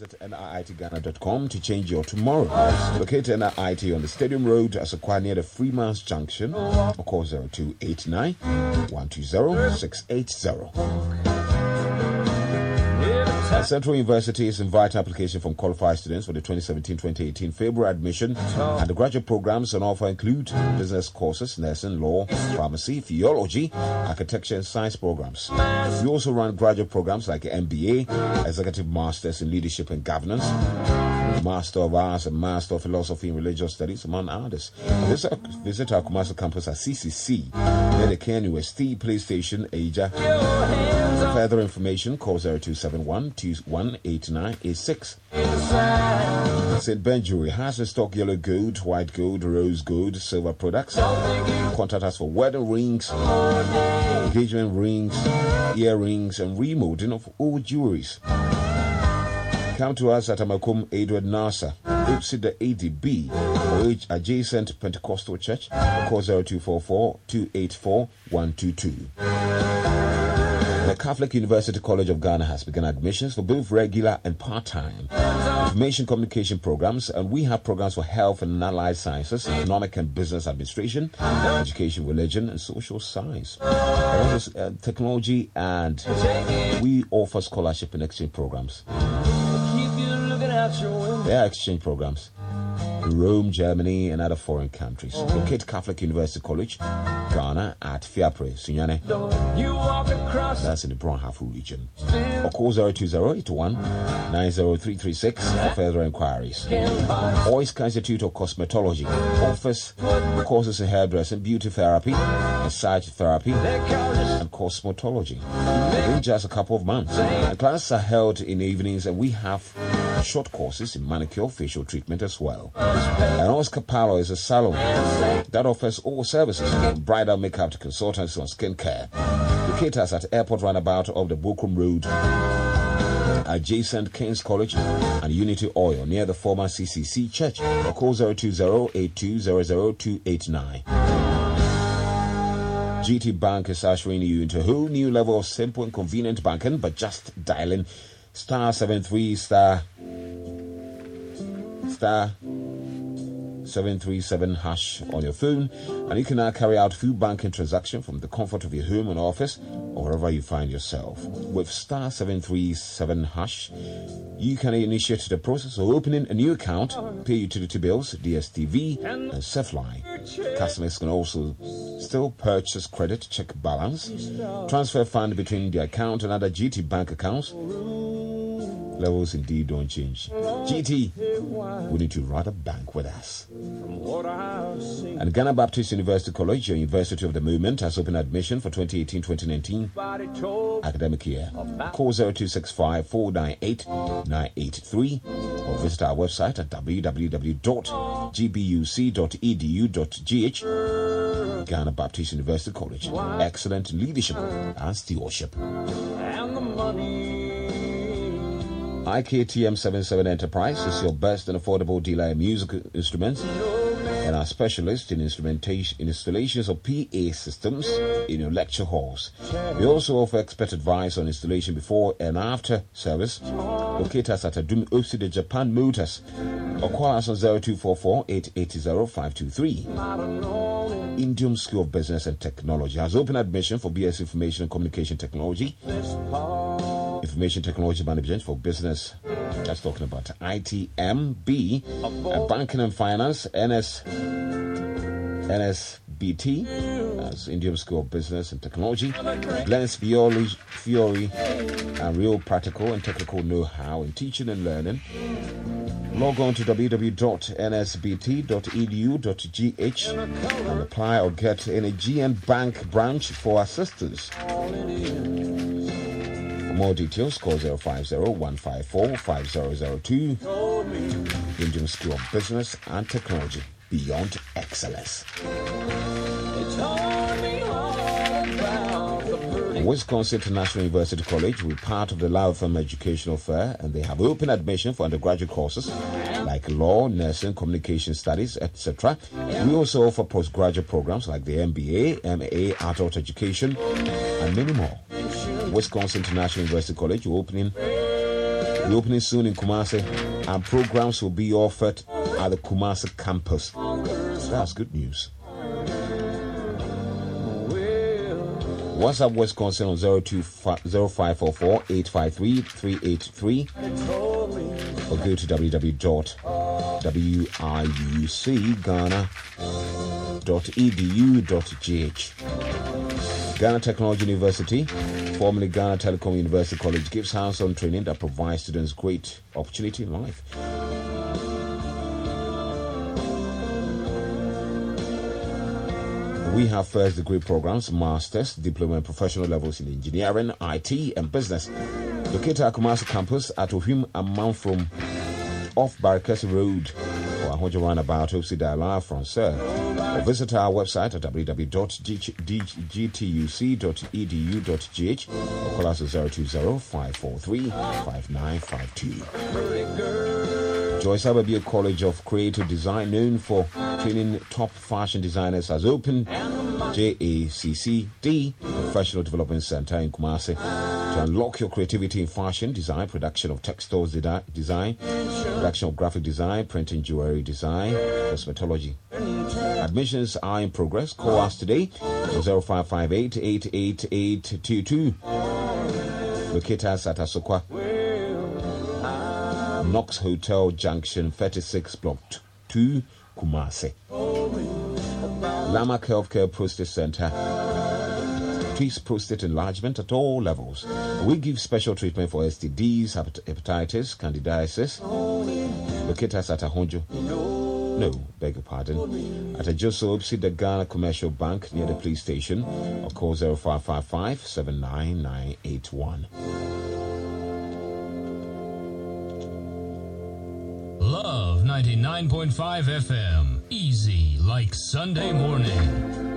Visit NIITGhana.com to change your tomorrow. Locate NIIT on the Stadium Road as a near the Freeman's Junction or call 0289 120 680. Uh, Central Universities invite application from qualified students for the 2017-2018 February admission oh. and the graduate programs on offer include business courses, nursing, law, pharmacy, theology, architecture and science programs. We also run graduate programs like MBA, Executive Masters in Leadership and Governance, Master of Arts and Master of Philosophy and Religious Studies, among others. Visit, uh, visit our commercial campus at CCC near the KNUST Police Station, Aja. For further information, call 0271 218986. St. Ben Jewelry has in stock yellow gold, white gold, rose gold, silver products. Contact us for wedding rings, engagement rings, earrings, and remolding of old jewelries. Come to us at Amakom Edward Nasa, the ADB or adjacent Pentecostal Church. Call 0244 284 122. The Catholic University College of Ghana has begun admissions for both regular and part time information communication programs, and we have programs for health and allied sciences, economic and business administration, education, religion, and social science. Uh, technology, and we offer scholarship and exchange programs. There are exchange programs. in Rome, Germany, and other foreign countries. Locate Catholic University College, Ghana, at Fiapre, Sunyani. That's in the Brong Ahafo region. Or call 02081 90336 for further inquiries. Ois Institute of Cosmetology offers courses in hairdressing, beauty therapy, massage therapy, and cosmetology. In just a couple of months. And classes are held in evenings, and we have short courses in manicure, facial treatment as well. And Oscar Palo is a salon that offers all services from bridal makeup to consultancy on skincare. Locate us at Airport Runabout of the Bokum Road, adjacent King's College and Unity Oil near the former CCC Church. Or call 020 GT Bank is ushering you into a whole new level of simple and convenient banking, but just dialing star 73 star star 737 hash on your phone, and you can now carry out full banking transaction from the comfort of your home and office or wherever you find yourself. With star 737 hash, you can initiate the process of opening a new account, pay utility bills, DSTV, and Surfline. Customers can also still purchase credit, check balance, transfer fund between the account and other GT bank accounts levels indeed don't change. GT, we need to rather bank with us. And Ghana Baptist University College, your University of the Movement, has opened admission for 2018 2019 academic year. Call 0265 498 983 or visit our website at www.gbuc.edu.gh. Ghana Baptist University College. Excellent leadership and stewardship. And the money. IKTM 77 Enterprise is your best and affordable dealer in musical instruments and our specialist in instrumentation in installations of PA systems in your lecture halls. We also offer expert advice on installation before and after service. Locate us at Adum Oside Japan Motors or call us on 0244 880 523. Indian School of Business and Technology has open admission for BS Information and Communication Technology Information Technology Management for Business. That's talking about ITMB, uh, Banking and Finance, NS, NSBT, as Indian School of Business and Technology, blends theory, theory and real practical and technical know how in teaching and learning. Log on to www.nsbt.edu.gh and apply or get any GN Bank branch for assistance more details, call 050 154 5002. Indian School of Business and Technology Beyond Excellence. Wisconsin International University College will be part of the Laufam Educational Fair, and they have open admission for undergraduate courses like law, nursing, communication studies, etc. We also offer postgraduate programs like the MBA, MA, adult education, and many more. Wisconsin International University College opening We're opening soon in Kumasi, and programs will be offered at the Kumasi campus. That's good news. WhatsApp Wisconsin on 0544 853 383 or go to www.wiucghana.edu.gh. Ghana Technology University, formerly Ghana Telecom University College, gives hands on training that provides students great opportunity in life. We have first degree programs, masters, diploma, and professional levels in engineering, IT, and business. Located at Kumasi campus at Ohim and from off Baracus Road or Ahodwo Roundabout, Opsida La Francais. Or visit our website at www.gtuc.edu.gh or call us at 020 543 5952. Joyce Ababio College of Creative Design, known for training top fashion designers, has opened JACCD Professional Development Center in Kumasi to unlock your creativity in fashion design, production of textiles design, production of graphic design, printing jewelry design, cosmetology. Admissions are in progress. Call us today 0558 88822. Locate us at Asokwa Knox Hotel Junction 36 Block 2 Kumase. Lamarck Healthcare Prostate Center treats prostate enlargement at all levels. We give special treatment for STDs, hepatitis, candidiasis. Locate us at Ahonjo. No, beg your pardon. At a Joso opposite the Ghana Commercial Bank near the police station or call 0555 79981. Love 99.5 FM. Easy like Sunday morning.